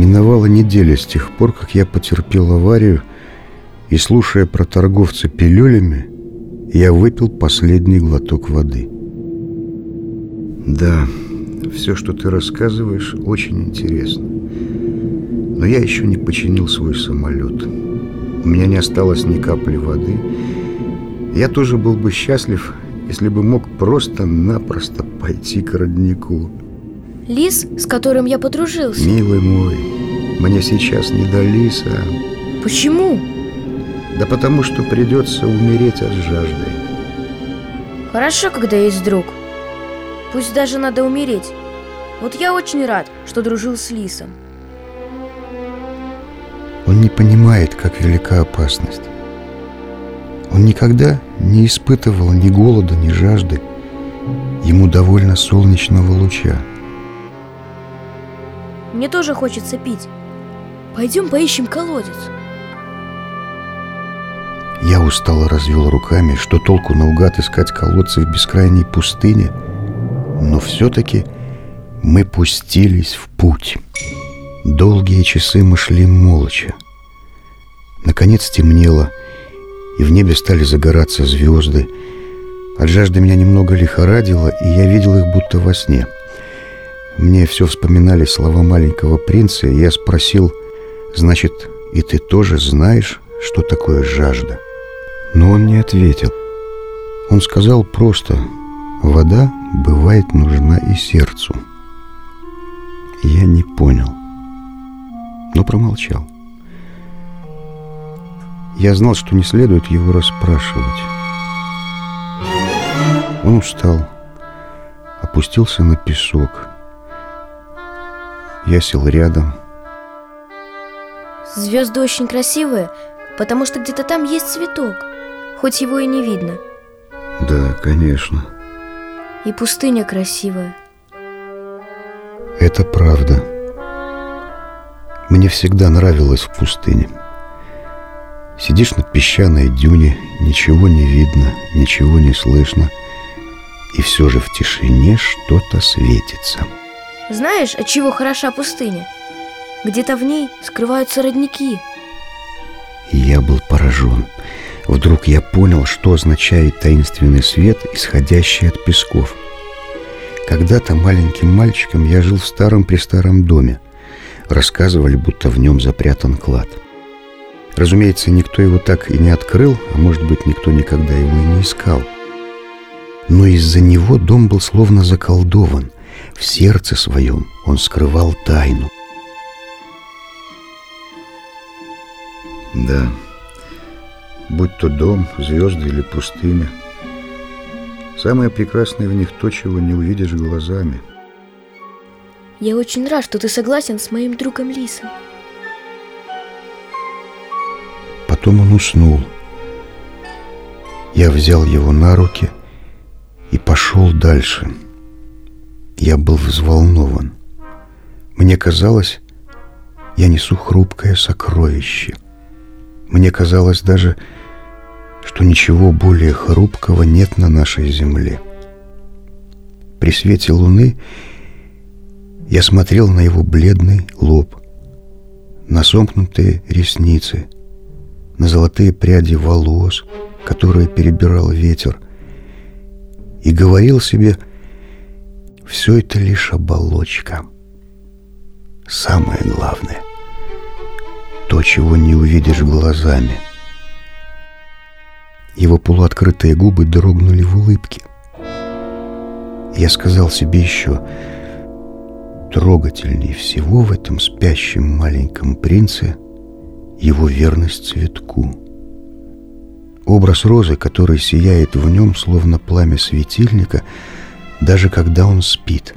Миновала неделя с тех пор, как я потерпел аварию, и, слушая про торговца пилюлями, я выпил последний глоток воды. Да, все, что ты рассказываешь, очень интересно. Но я еще не починил свой самолет. У меня не осталось ни капли воды. Я тоже был бы счастлив, если бы мог просто-напросто пойти к роднику. Лис, с которым я подружился. Милый мой, мне сейчас не до лиса. Почему? Да потому что придется умереть от жажды. Хорошо, когда есть друг. Пусть даже надо умереть. Вот я очень рад, что дружил с лисом. Он не понимает, как велика опасность. Он никогда не испытывал ни голода, ни жажды. Ему довольно солнечного луча. Мне тоже хочется пить. Пойдем поищем колодец. Я устало развел руками, что толку наугад искать колодцы в бескрайней пустыне, но все-таки мы пустились в путь. Долгие часы мы шли молча. Наконец темнело, и в небе стали загораться звезды. От жажды меня немного лихорадило, и я видел их будто во сне. Мне все вспоминали слова маленького принца, и я спросил, «Значит, и ты тоже знаешь, что такое жажда?» Но он не ответил. Он сказал просто, «Вода бывает нужна и сердцу». Я не понял, но промолчал. Я знал, что не следует его расспрашивать. Он устал, опустился на песок. Я сел рядом. Звезды очень красивые, потому что где-то там есть цветок, хоть его и не видно. Да, конечно. И пустыня красивая. Это правда. Мне всегда нравилось в пустыне. Сидишь на песчаной дюне, ничего не видно, ничего не слышно, и все же в тишине что-то светится. Знаешь, от чего хороша пустыня? Где-то в ней скрываются родники. Я был поражен. Вдруг я понял, что означает таинственный свет, исходящий от песков. Когда-то маленьким мальчиком я жил в старом-престаром доме. Рассказывали, будто в нем запрятан клад. Разумеется, никто его так и не открыл, а может быть, никто никогда его и не искал. Но из-за него дом был словно заколдован. В сердце своем он скрывал тайну. Да, будь то дом, звезды или пустыня, самое прекрасное в них то, чего не увидишь глазами. Я очень рад, что ты согласен с моим другом Лисом. Потом он уснул. Я взял его на руки и пошел дальше. Я был взволнован. Мне казалось, я несу хрупкое сокровище. Мне казалось даже, что ничего более хрупкого нет на нашей земле. При свете луны я смотрел на его бледный лоб, на сомкнутые ресницы — на золотые пряди волос, которые перебирал ветер, и говорил себе, все это лишь оболочка. Самое главное — то, чего не увидишь глазами. Его полуоткрытые губы дрогнули в улыбке. Я сказал себе еще, трогательней всего в этом спящем маленьком принце — его верность цветку. Образ розы, который сияет в нем, словно пламя светильника, даже когда он спит.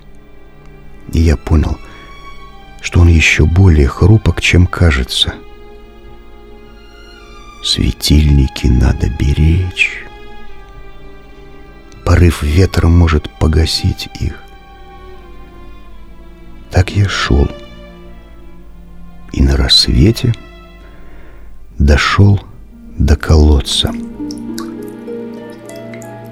И я понял, что он еще более хрупок, чем кажется. Светильники надо беречь. Порыв ветра может погасить их. Так я шел. И на рассвете — дошел до колодца.